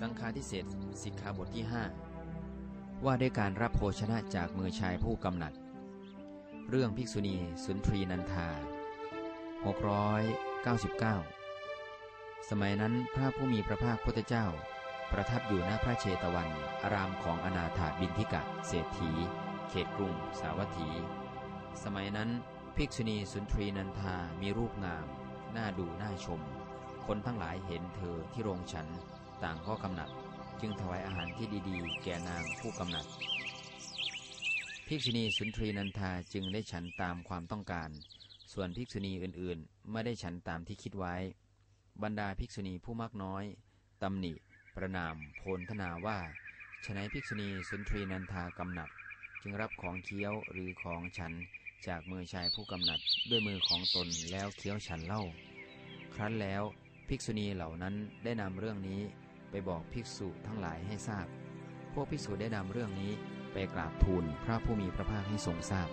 สังฆาทิเศษสิกขาบทที่ 5 ว่าด้วยการรับโภชนะจากมือชายผู้กำหนัด เรื่องภิกษุณีสุนทรีนันทา 699 สมัยนั้นพระผู้มีพระภาคพุทธเจ้า ประทับอยู่ณพระเชตวัน อารามของอนาถาบินทิกะเศรษฐี เขตกรุง สาวัตถี สมัยนั้นภิกษุณีสุนทรีนันทามีรูปงาม น่าดูน่าชม คนทั้งหลายเห็นเธอที่โรงฉัน ต่างก็กำหนัด จึงถวายอาหารที่ดีๆ แก่นางผู้กำหนัด ภิกษุณีสุนทรีนันทาจึงได้ฉันตามความต้องการ ส่วนภิกษุณีอื่นๆ ไม่ได้ฉันตามที่คิดไว้ บรรดาภิกษุณีผู้มากน้อยตำหนิ ประนาม โพลธนาว่าฉนัยภิกษุณีสุนทรีนันทากำหนัด จึงรับของเคี้ยวหรือของฉันจากมือชายผู้กำหนัดด้วยมือของตนแล้วเคี้ยวฉันเล่า ครั้นแล้วภิกษุณีเหล่านั้นได้นำเรื่องนี้ ไปบอกภิกษุทั้งหลายให้ทราบ พวกภิกษุได้นำเรื่องนี้ไปกราบทูลพระผู้มีพระภาคให้ทรงทราบ